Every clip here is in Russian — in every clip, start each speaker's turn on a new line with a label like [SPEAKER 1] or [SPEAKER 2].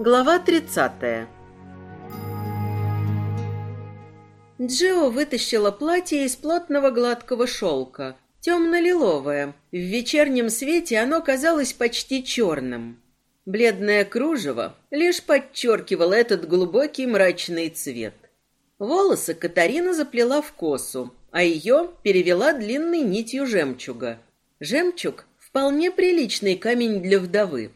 [SPEAKER 1] Глава 30. Джио вытащила платье из плотного гладкого шелка, темно-лиловое. В вечернем свете оно казалось почти черным. Бледное кружево лишь подчеркивало этот глубокий мрачный цвет. Волосы Катарина заплела в косу, а ее перевела длинной нитью жемчуга. Жемчуг — вполне приличный камень для вдовы.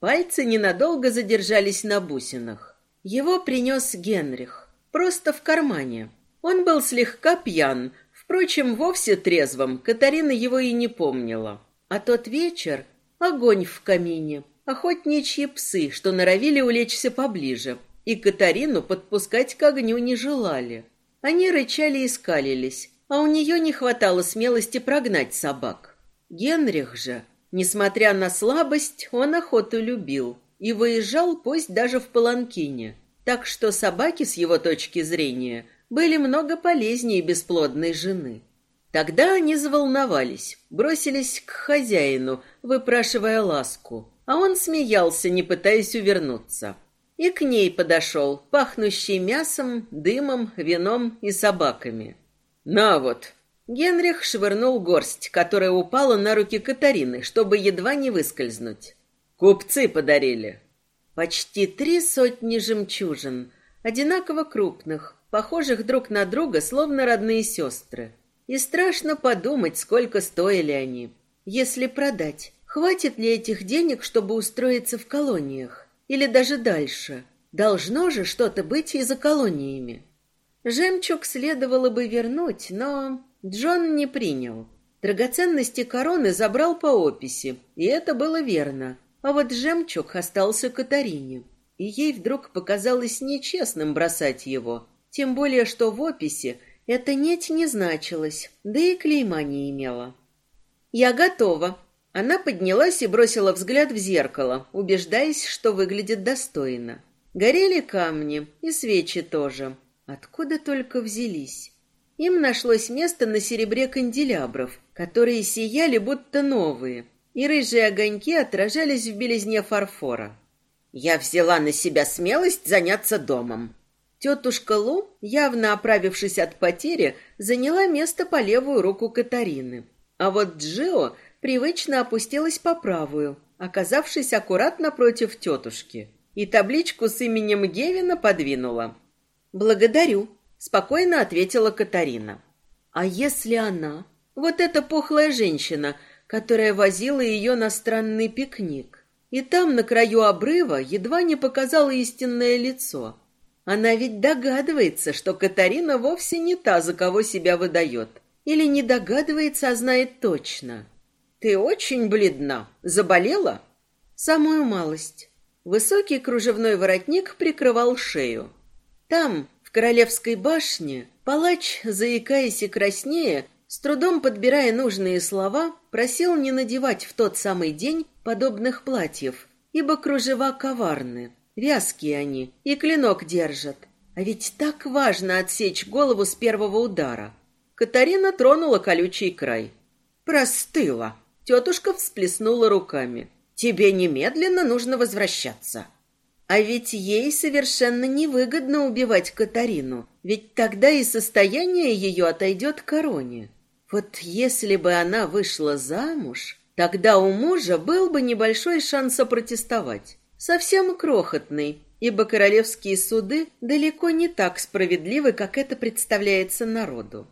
[SPEAKER 1] Пальцы ненадолго задержались на бусинах. Его принес Генрих, просто в кармане. Он был слегка пьян, впрочем, вовсе трезвым, Катарина его и не помнила. А тот вечер — огонь в камине, охотничьи псы, что норовили улечься поближе, и Катарину подпускать к огню не желали. Они рычали и скалились, а у нее не хватало смелости прогнать собак. Генрих же Несмотря на слабость, он охоту любил и выезжал пусть даже в паланкине. Так что собаки, с его точки зрения, были много полезнее бесплодной жены. Тогда они заволновались, бросились к хозяину, выпрашивая ласку, а он смеялся, не пытаясь увернуться. И к ней подошел, пахнущий мясом, дымом, вином и собаками. «На вот, Генрих швырнул горсть, которая упала на руки Катарины, чтобы едва не выскользнуть. Купцы подарили. Почти три сотни жемчужин, одинаково крупных, похожих друг на друга, словно родные сестры. И страшно подумать, сколько стоили они. Если продать, хватит ли этих денег, чтобы устроиться в колониях? Или даже дальше? Должно же что-то быть и за колониями. Жемчуг следовало бы вернуть, но Джон не принял. Драгоценности короны забрал по описи, и это было верно. А вот жемчуг остался Катарине. И ей вдруг показалось нечестным бросать его. Тем более, что в описи это нить не значилось, да и клейма не имела. «Я готова». Она поднялась и бросила взгляд в зеркало, убеждаясь, что выглядит достойно. Горели камни, и свечи тоже. Откуда только взялись? Им нашлось место на серебре канделябров, которые сияли будто новые, и рыжие огоньки отражались в белизне фарфора. Я взяла на себя смелость заняться домом. Тетушка Лу, явно оправившись от потери, заняла место по левую руку Катарины. А вот Джио привычно опустилась по правую, оказавшись аккуратно против тетушки, и табличку с именем Гевина подвинула. «Благодарю», спокойно ответила Катарина. А если она, вот эта пухлая женщина, которая возила ее на странный пикник, и там на краю обрыва едва не показала истинное лицо. Она ведь догадывается, что Катарина вовсе не та, за кого себя выдает. Или не догадывается, а знает точно. Ты очень бледна. Заболела? Самую малость. Высокий кружевной воротник прикрывал шею. Там, королевской башне палач, заикаясь и краснея, с трудом подбирая нужные слова, просил не надевать в тот самый день подобных платьев, ибо кружева коварны, вязкие они и клинок держат. А ведь так важно отсечь голову с первого удара. Катарина тронула колючий край. Простыла. Тетушка всплеснула руками. Тебе немедленно нужно возвращаться. А ведь ей совершенно невыгодно убивать Катарину, ведь тогда и состояние ее отойдет короне. Вот если бы она вышла замуж, тогда у мужа был бы небольшой шанс опротестовать. Совсем крохотный, ибо королевские суды далеко не так справедливы, как это представляется народу.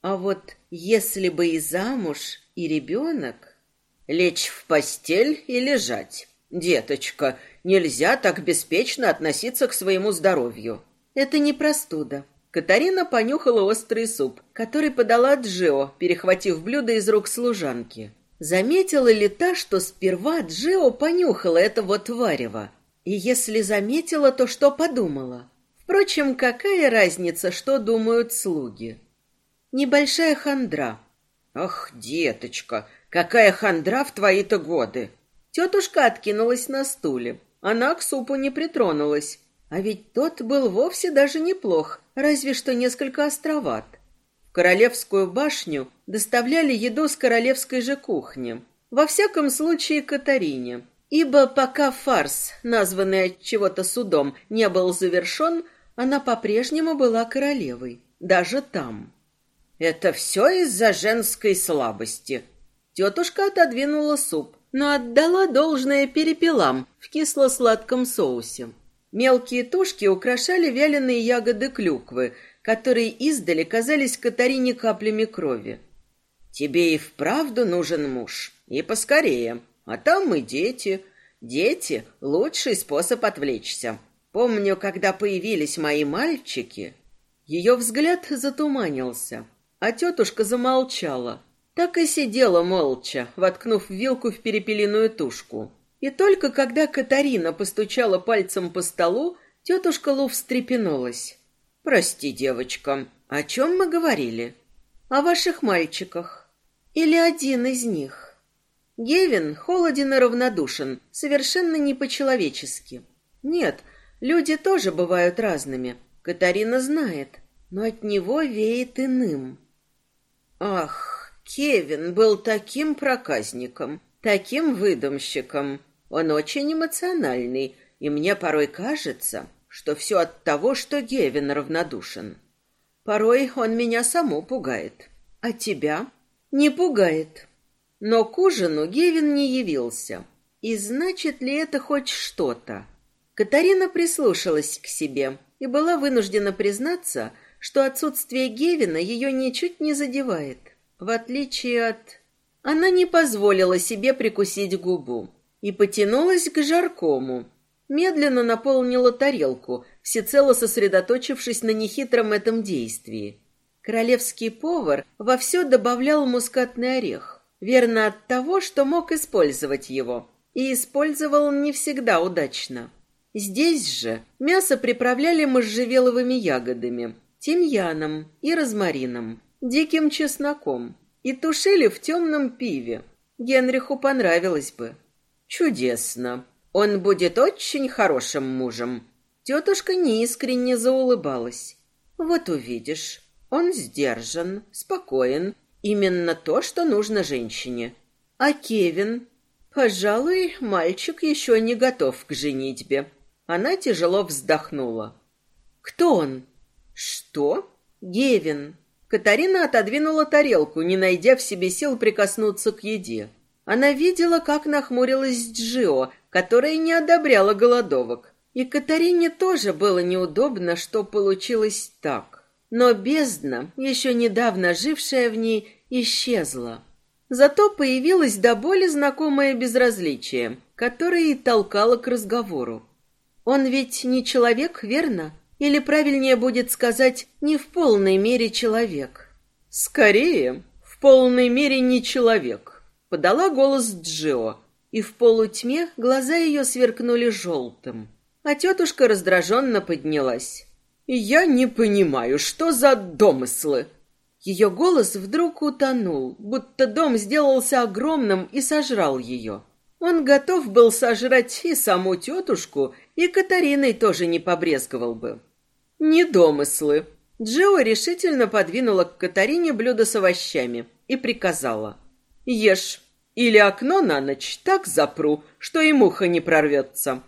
[SPEAKER 1] А вот если бы и замуж, и ребенок... Лечь в постель и лежать. Деточка, Нельзя так беспечно относиться к своему здоровью. Это не простуда. Катарина понюхала острый суп, который подала Джио, перехватив блюдо из рук служанки. Заметила ли та, что сперва Джио понюхала это вот варево? И если заметила, то что подумала? Впрочем, какая разница, что думают слуги? Небольшая хандра. Ах, деточка, какая хандра в твои-то годы! Тетушка откинулась на стуле. Она к супу не притронулась, а ведь тот был вовсе даже неплох, разве что несколько островат. В королевскую башню доставляли еду с королевской же кухни. Во всяком случае, Катарине. Ибо пока фарс, названный от чего-то судом, не был завершен, она по-прежнему была королевой, даже там. Это все из-за женской слабости. Тетушка отодвинула суп, но отдала должное перепелам в кисло-сладком соусе. Мелкие тушки украшали вяленые ягоды клюквы, которые издали казались Катарине каплями крови. «Тебе и вправду нужен муж, и поскорее», а там мы дети. Дети — лучший способ отвлечься. Помню, когда появились мои мальчики, ее взгляд затуманился, а тетушка замолчала. Так и сидела молча, воткнув вилку в перепелиную тушку. И только когда Катарина постучала пальцем по столу, тетушка Лу встрепенулась. «Прости, девочка, о чем мы говорили?» «О ваших мальчиках. Или один из них?» Гевин холоден и равнодушен, совершенно не по-человечески. Нет, люди тоже бывают разными. Катарина знает, но от него веет иным. Ах, Кевин был таким проказником, таким выдумщиком. Он очень эмоциональный, и мне порой кажется, что все от того, что Гевин равнодушен. Порой он меня саму пугает. А тебя? Не пугает. Но к ужину Гевин не явился. И значит ли это хоть что-то? Катарина прислушалась к себе и была вынуждена признаться, что отсутствие Гевина ее ничуть не задевает. В отличие от... Она не позволила себе прикусить губу и потянулась к жаркому. Медленно наполнила тарелку, всецело сосредоточившись на нехитром этом действии. Королевский повар во все добавлял мускатный орех. Верно от того, что мог использовать его. И использовал не всегда удачно. Здесь же мясо приправляли можжевеловыми ягодами, тимьяном и розмарином, диким чесноком и тушили в темном пиве. Генриху понравилось бы. Чудесно. Он будет очень хорошим мужем. Тетушка неискренне заулыбалась. Вот увидишь. Он сдержан, спокоен Именно то, что нужно женщине. А Кевин? Пожалуй, мальчик еще не готов к женитьбе. Она тяжело вздохнула. Кто он? Что? Гевин. Катарина отодвинула тарелку, не найдя в себе сил прикоснуться к еде. Она видела, как нахмурилась Джио, которая не одобряла голодовок. И Катарине тоже было неудобно, что получилось так. Но бездна, еще недавно жившая в ней, исчезла. Зато появилось до боли знакомое безразличие, которое и толкало к разговору. Он ведь не человек, верно? Или правильнее будет сказать, не в полной мере человек? Скорее, в полной мере не человек, подала голос Джио, и в полутьме глаза ее сверкнули желтым. А тетушка раздраженно поднялась. «Я не понимаю, что за домыслы?» Ее голос вдруг утонул, будто дом сделался огромным и сожрал ее. Он готов был сожрать и саму тетушку, и Катариной тоже не побрезговал бы. «Не домыслы». Решительно подвинула к Катарине блюдо с овощами и приказала. «Ешь, или окно на ночь так запру, что и муха не прорвется».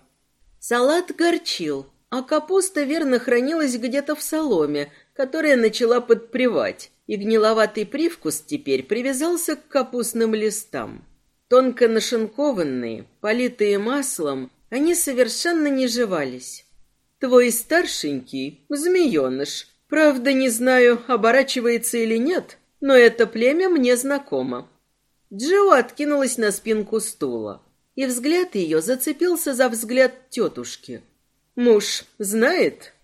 [SPEAKER 1] Салат горчил, а капуста верно хранилась где-то в соломе, которая начала подпревать, и гниловатый привкус теперь привязался к капустным листам. Тонко нашинкованные, политые маслом, они совершенно не жевались. Твой старшенький, змееныш, правда не знаю, оборачивается или нет, но это племя мне знакомо. Джо откинулась на спинку стула, и взгляд ее зацепился за взгляд тетушки — Муж знает?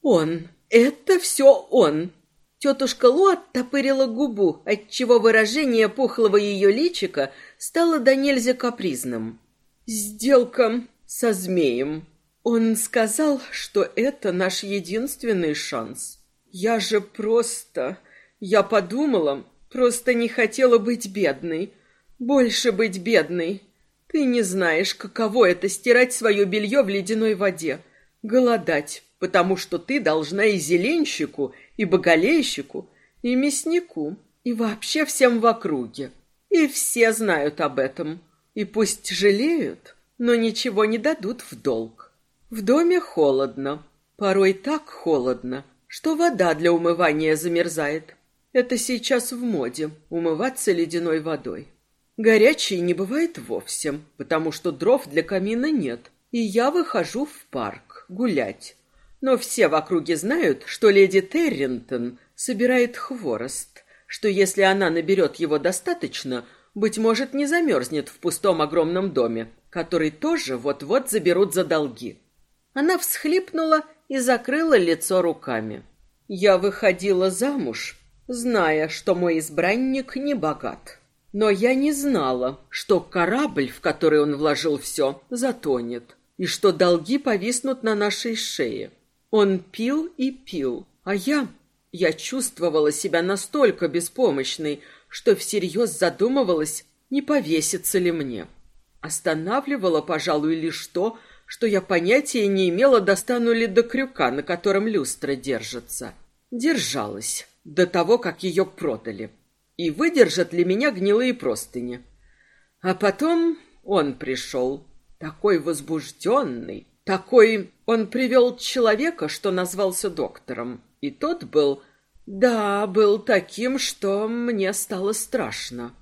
[SPEAKER 1] Он. Это все он. Тетушка Лу оттопырила губу, отчего выражение пухлого ее личика стало до нельзя капризным. «Сделка со змеем. Он сказал, что это наш единственный шанс. Я же просто... Я подумала, просто не хотела быть бедной. Больше быть бедной. Ты не знаешь, каково это стирать свое белье в ледяной воде, голодать, потому что ты должна и зеленщику, и боголейщику, и мяснику, и вообще всем в округе. И все знают об этом. И пусть жалеют, но ничего не дадут в долг. В доме холодно, порой так холодно, что вода для умывания замерзает. Это сейчас в моде — умываться ледяной водой. Горячей не бывает вовсе, потому что дров для камина нет, и я выхожу в парк гулять. Но все в округе знают, что леди Терринтон собирает хворост, что если она наберет его достаточно, быть может, не замерзнет в пустом огромном доме, который тоже вот-вот заберут за долги. Она всхлипнула и закрыла лицо руками. Я выходила замуж, зная, что мой избранник не богат. Но я не знала, что корабль, в который он вложил все, затонет, и что долги повиснут на нашей шее. Он пил и пил, а я... Я чувствовала себя настолько беспомощной, что всерьез задумывалась, не повесится ли мне. Останавливало, пожалуй, лишь то, что я понятия не имела, достану ли до крюка, на котором люстра держится. Держалась до того, как ее продали. И выдержат ли меня гнилые простыни. А потом он пришел, такой возбужденный, такой... Он привел человека, что назвался доктором. И тот был... Да, был таким, что мне стало страшно.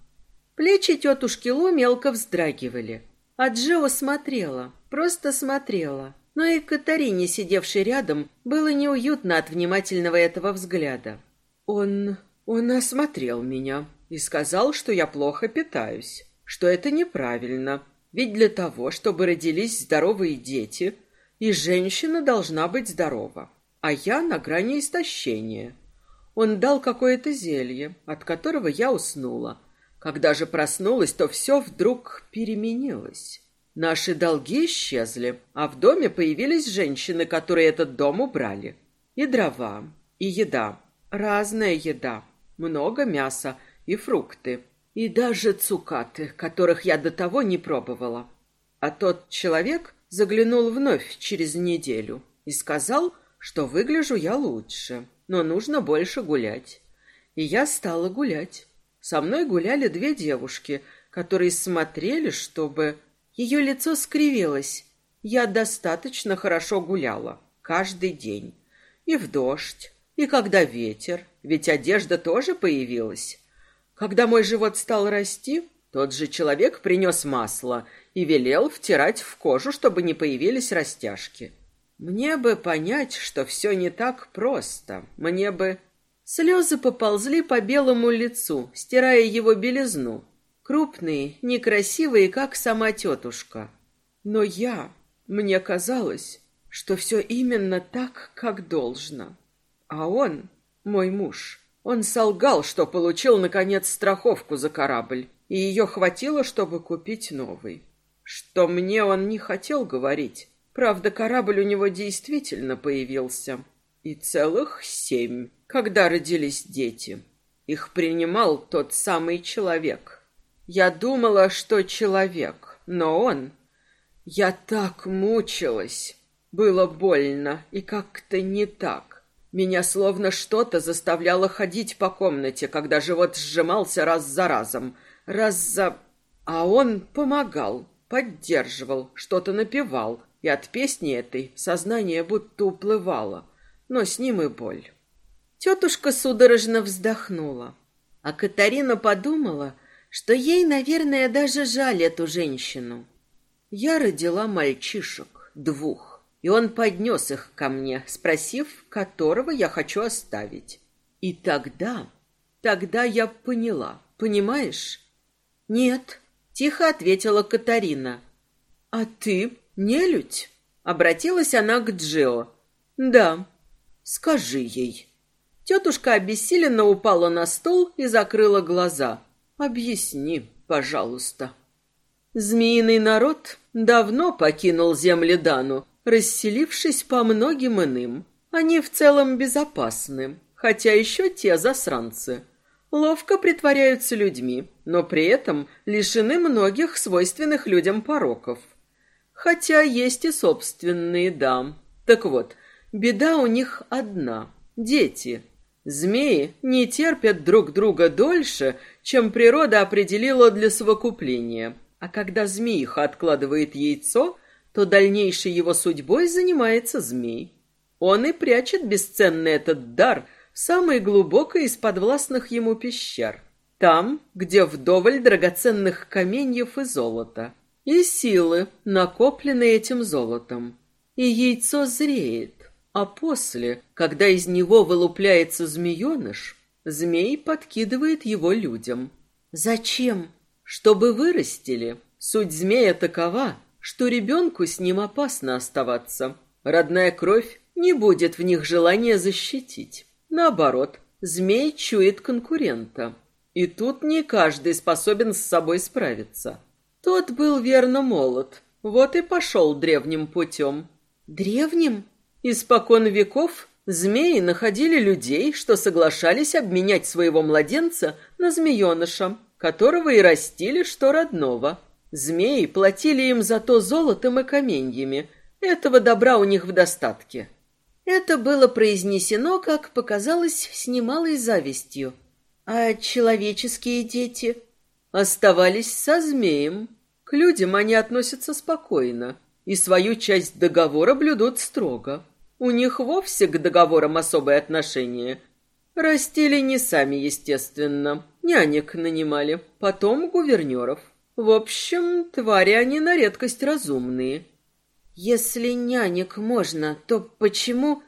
[SPEAKER 1] Плечи тетушки Лу мелко вздрагивали. А Джо смотрела, просто смотрела. Но и Катарине, сидевшей рядом, было неуютно от внимательного этого взгляда. Он... он осмотрел меня и сказал, что я плохо питаюсь, что это неправильно. Ведь для того, чтобы родились здоровые дети, и женщина должна быть здорова. А я на грани истощения. Он дал какое-то зелье, от которого я уснула. Когда же проснулась, то все вдруг переменилось. Наши долги исчезли, а в доме появились женщины, которые этот дом убрали. И дрова, и еда, разная еда, много мяса и фрукты, и даже цукаты, которых я до того не пробовала. А тот человек заглянул вновь через неделю и сказал, что выгляжу я лучше, но нужно больше гулять. И я стала гулять. Со мной гуляли две девушки, которые смотрели, чтобы... Ее лицо скривилось. Я достаточно хорошо гуляла. Каждый день. И в дождь, и когда ветер, ведь одежда тоже появилась. Когда мой живот стал расти, тот же человек принес масло и велел втирать в кожу, чтобы не появились растяжки. Мне бы понять, что все не так просто. Мне бы... Слезы поползли по белому лицу, стирая его белизну. Крупные, некрасивые, как сама тетушка. Но я... Мне казалось, что все именно так, как должно. А он, мой муж, он солгал, что получил, наконец, страховку за корабль, и ее хватило, чтобы купить новый. Что мне он не хотел говорить, Правда, корабль у него действительно появился. И целых семь, когда родились дети. Их принимал тот самый человек. Я думала, что человек, но он... Я так мучилась. Было больно и как-то не так. Меня словно что-то заставляло ходить по комнате, когда живот сжимался раз за разом, раз за... А он помогал, поддерживал, что-то напевал, и от песни этой сознание будто уплывало, но с ним и боль. Тетушка судорожно вздохнула, а Катарина подумала, что ей, наверное, даже жаль эту женщину. Я родила мальчишек, двух, и он поднес их ко мне, спросив, которого я хочу оставить. И тогда, тогда я поняла, понимаешь? Нет, тихо ответила Катарина. А ты «Нелюдь?» — обратилась она к Джио. «Да, скажи ей». Тетушка обессиленно упала на стол и закрыла глаза. «Объясни, пожалуйста». Змеиный народ давно покинул земли Дану, расселившись по многим иным. Они в целом безопасны, хотя еще те засранцы. Ловко притворяются людьми, но при этом лишены многих свойственных людям пороков. Хотя есть и собственные, да. Так вот, беда у них одна — дети. Змеи не терпят друг друга дольше, чем природа определила для совокупления. А когда змеиха откладывает яйцо, то дальнейшей его судьбой занимается змей. Он и прячет бесценный этот дар в самой глубокой из подвластных ему пещер. Там, где вдоволь драгоценных каменьев и золота. И силы, накопленные этим золотом. И яйцо зреет. А после, когда из него вылупляется змееныш, змей подкидывает его людям. Зачем? Чтобы вырастили. Суть змея такова, что ребенку с ним опасно оставаться. Родная кровь не будет в них желания защитить. Наоборот, змей чует конкурента. И тут не каждый способен с собой справиться. Тот был верно молод, вот и пошел древним путем. Древним? Испокон веков змеи находили людей, что соглашались обменять своего младенца на змееныша, которого и растили, что родного. Змеи платили им за то золотом и каменьями. Этого добра у них в достатке. Это было произнесено, как показалось, с немалой завистью. А человеческие дети оставались со змеем. К людям они относятся спокойно и свою часть договора блюдут строго. У них вовсе к договорам особое отношение. Растили не сами, естественно. Нянек нанимали, потом гувернеров. В общем, твари они на редкость разумные. Если нянек можно, то почему...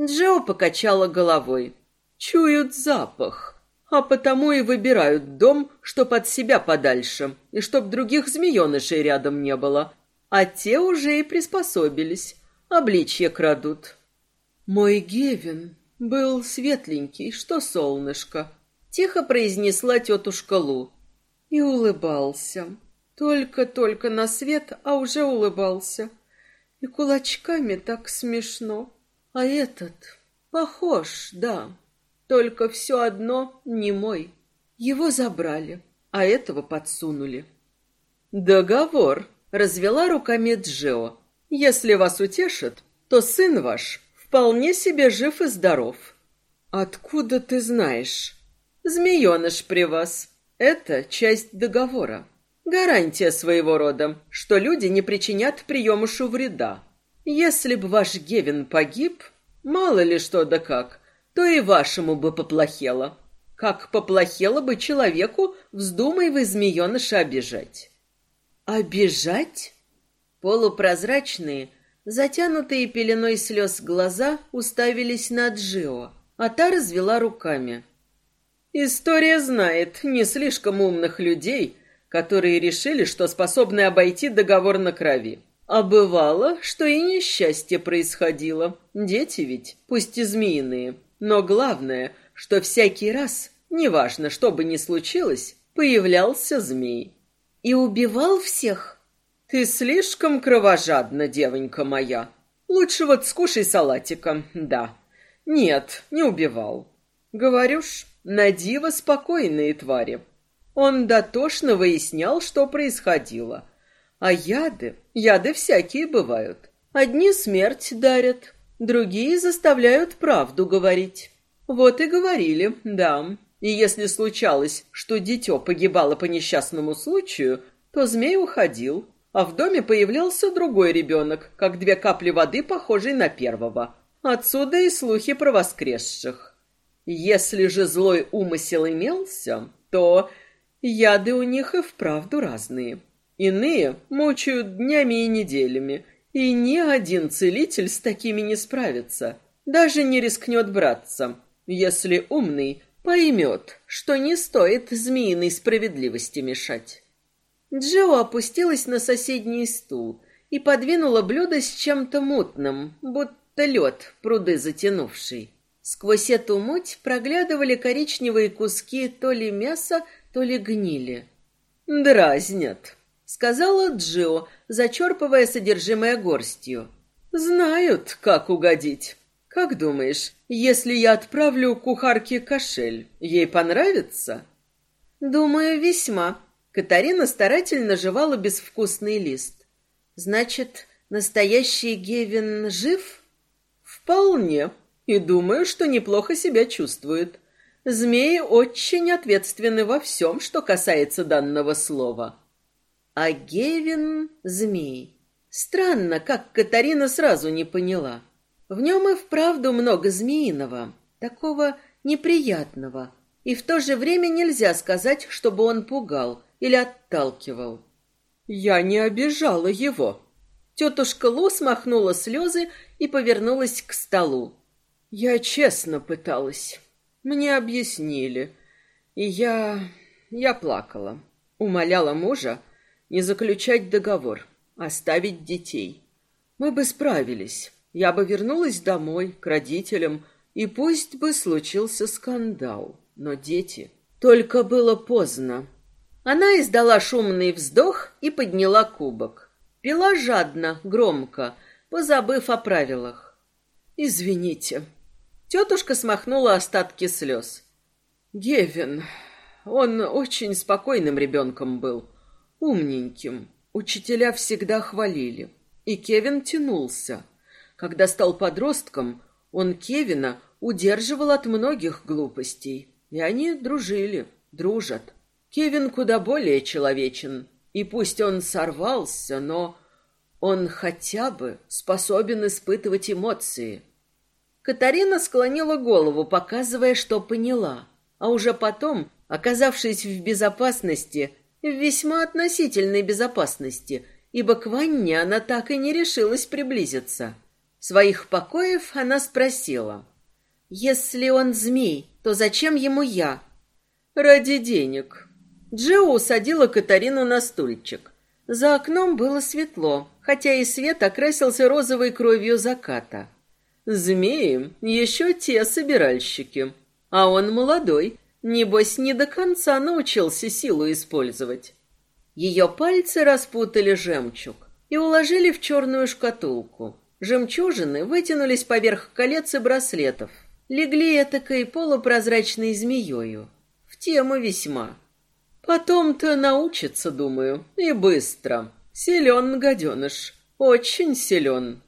[SPEAKER 1] Джо покачала головой. Чуют запах, а потому и выбирают дом, что под себя подальше, и чтоб других змеенышей рядом не было. А те уже и приспособились обличье крадут. Мой Гевин был светленький, что солнышко, тихо произнесла тетушка Лу и улыбался. Только-только на свет, а уже улыбался. И кулачками так смешно. А этот похож, да, только все одно не мой. Его забрали, а этого подсунули. Договор, развела руками Джио. Если вас утешит, то сын ваш вполне себе жив и здоров. Откуда ты знаешь? Змееныш при вас. Это часть договора. Гарантия своего рода, что люди не причинят приемышу вреда. Если бы ваш Гевин погиб, мало ли что да как, то и вашему бы поплохело. Как поплохело бы человеку, вздумай вы змееныша обижать. Обижать? Полупрозрачные, затянутые пеленой слез глаза уставились на Джио, а та развела руками. История знает не слишком умных людей, которые решили, что способны обойти договор на крови. А бывало, что и несчастье происходило. Дети ведь, пусть и змеиные. Но главное, что всякий раз, неважно, что бы ни случилось, появлялся змей. И убивал всех? Ты слишком кровожадна, девонька моя. Лучше вот скушай салатика, да. Нет, не убивал. Говорю ж, на диво спокойные твари. Он дотошно выяснял, что происходило. А яды, яды всякие бывают. Одни смерть дарят, другие заставляют правду говорить. Вот и говорили, да. И если случалось, что дитё погибало по несчастному случаю, то змей уходил, а в доме появлялся другой ребенок, как две капли воды, похожий на первого. Отсюда и слухи про воскресших. Если же злой умысел имелся, то яды у них и вправду разные. Иные мучают днями и неделями, и ни один целитель с такими не справится, даже не рискнет браться, если умный поймет, что не стоит змеиной справедливости мешать. Джо опустилась на соседний стул и подвинула блюдо с чем-то мутным, будто лед, пруды затянувший. Сквозь эту муть проглядывали коричневые куски то ли мяса, то ли гнили. «Дразнят», — сказала Джо, зачерпывая содержимое горстью. «Знают, как угодить. Как думаешь, если я отправлю кухарке кошель, ей понравится?» «Думаю, весьма», Катарина старательно жевала безвкусный лист. Значит, настоящий Гевин жив? Вполне. И думаю, что неплохо себя чувствует. Змеи очень ответственны во всем, что касается данного слова. а Гевин — змей. Странно, как Катарина сразу не поняла. В нем и вправду много змеиного, такого неприятного, и в то же время нельзя сказать, чтобы он пугал или отталкивал. Я не обижала его. Тетушка Лу смахнула слезы и повернулась к столу. Я честно пыталась. Мне объяснили. И я... я плакала. Умоляла мужа не заключать договор, оставить детей. Мы бы справились. Я бы вернулась домой, к родителям, и пусть бы случился скандал. Но дети... Только было поздно. Она издала шумный вздох и подняла кубок. Пила жадно, громко, позабыв о правилах. «Извините». Тетушка смахнула остатки слез. «Гевин, он очень спокойным ребенком был, умненьким. Учителя всегда хвалили. И Кевин тянулся. Когда стал подростком, он Кевина удерживал от многих глупостей. И они дружили, дружат. Кевин куда более человечен. И пусть он сорвался, но он хотя бы способен испытывать эмоции. Катарина склонила голову, показывая, что поняла. А уже потом, оказавшись в безопасности, в весьма относительной безопасности, ибо к Ванне она так и не решилась приблизиться. Своих покоев она спросила. «Если он змей, то зачем ему я?» «Ради денег». Джио усадила Катарину на стульчик. За окном было светло, хотя и свет окрасился розовой кровью заката. Змеи еще те собиральщики, а он молодой, небось не до конца научился силу использовать. Ее пальцы распутали жемчуг и уложили в черную шкатулку. Жемчужины вытянулись поверх колец и браслетов, легли этакой полупрозрачной змеёю. В тему весьма. Потом-то научится, думаю, и быстро. Силен гаденыш, очень силен.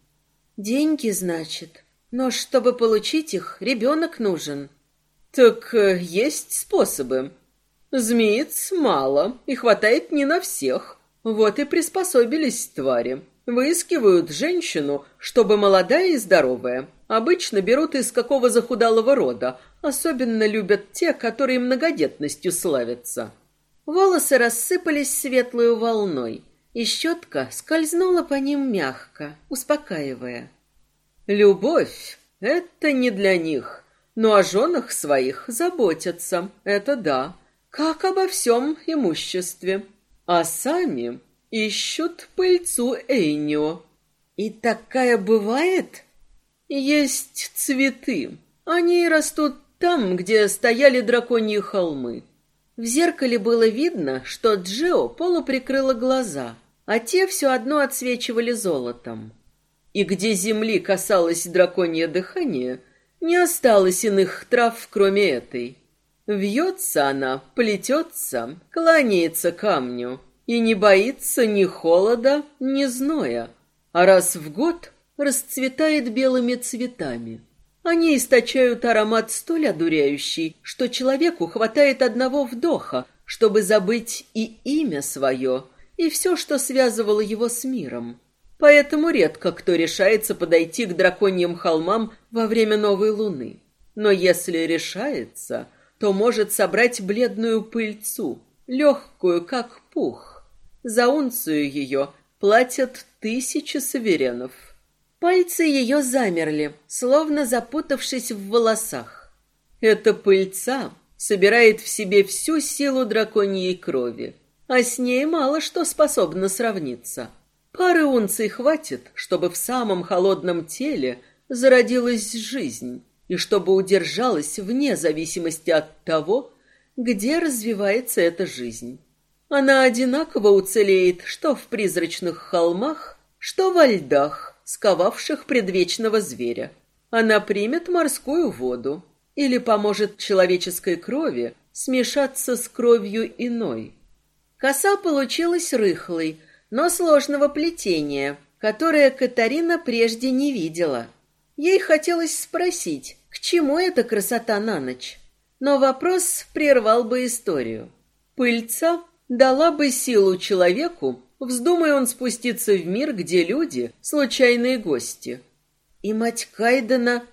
[SPEAKER 1] Деньги, значит? Но чтобы получить их, ребенок нужен. Так э, есть способы. Змеец мало, и хватает не на всех. Вот и приспособились твари. Выискивают женщину, чтобы молодая и здоровая. Обычно берут из какого захудалого рода. Особенно любят те, которые многодетностью славятся. Волосы рассыпались светлой волной, и щетка скользнула по ним мягко, успокаивая. Любовь — это не для них, но о женах своих заботятся, это да, как обо всем имуществе. А сами ищут пыльцу Эйнио. И такая бывает? Есть цветы. Они растут там, где стояли драконьи холмы. В зеркале было видно, что Джио полуприкрыла глаза, а те все одно отсвечивали золотом. И где земли касалось драконье дыхание, не осталось иных трав, кроме этой. Вьется она, плетется, кланяется камню и не боится ни холода, ни зноя, а раз в год расцветает белыми цветами. Они источают аромат столь одуряющий, что человеку хватает одного вдоха, чтобы забыть и имя свое, и все, что связывало его с миром. Поэтому редко кто решается подойти к драконьим холмам во время новой луны. Но если решается, то может собрать бледную пыльцу, легкую, как пух. За унцию ее платят тысячи суверенов. Пальцы ее замерли, словно запутавшись в волосах. Эта пыльца собирает в себе всю силу драконьей крови, а с ней мало что способно сравниться. Пары унций хватит, чтобы в самом холодном теле зародилась жизнь, и чтобы удержалась вне зависимости от того, где развивается эта жизнь. Она одинаково уцелеет что в призрачных холмах, что во льдах, сковавших предвечного зверя. Она примет морскую воду или поможет человеческой крови смешаться с кровью иной. Коса получилась рыхлой, но сложного плетения, которое Катарина прежде не видела. Ей хотелось спросить, к чему эта красота на ночь, но вопрос прервал бы историю. Пыльца дала бы силу человеку, вздумай он спуститься в мир, где люди — случайные гости. И мать Кайдена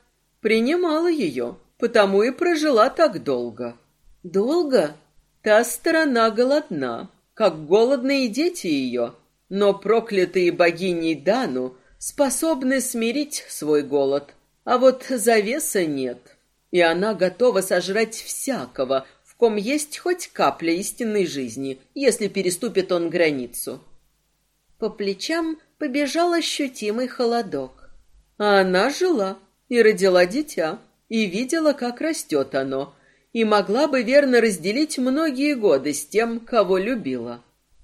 [SPEAKER 1] принимала ее, потому и прожила так долго. Долго? Та сторона голодна, как голодные дети ее, но проклятые богини Дану способны смирить свой голод, а вот завеса нет, и она готова сожрать всякого, в ком есть хоть капля истинной жизни, если переступит он границу. По плечам побежал ощутимый холодок. А она жила и родила дитя, и видела, как растет оно, и могла бы верно разделить многие годы с тем, кого любила.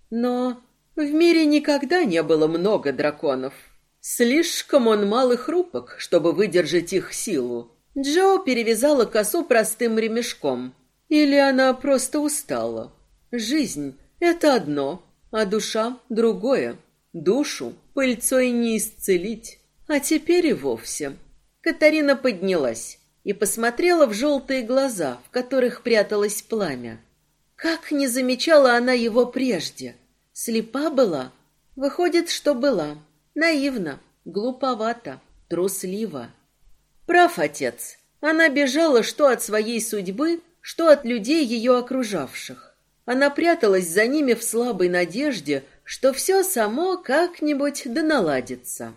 [SPEAKER 1] Но в мире никогда не было много драконов. Слишком он мал и хрупок, чтобы выдержать их силу. Джо перевязала косу простым ремешком. Или она просто устала. Жизнь — это одно, а душа — другое. Душу пыльцой не исцелить. А теперь и вовсе. Катарина поднялась и посмотрела в желтые глаза, в которых пряталось пламя. Как не замечала она его прежде? Слепа была? Выходит, что была. Наивна, глуповата, труслива. Прав отец. Она бежала что от своей судьбы, что от людей ее окружавших. Она пряталась за ними в слабой надежде, что все само как-нибудь да наладится.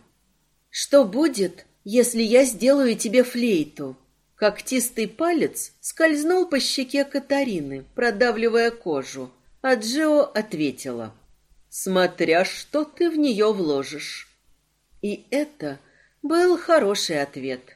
[SPEAKER 1] Что будет, если я сделаю тебе флейту? Когтистый палец скользнул по щеке Катарины, продавливая кожу, а Джио ответила. «Смотря что ты в нее вложишь». И это был хороший ответ.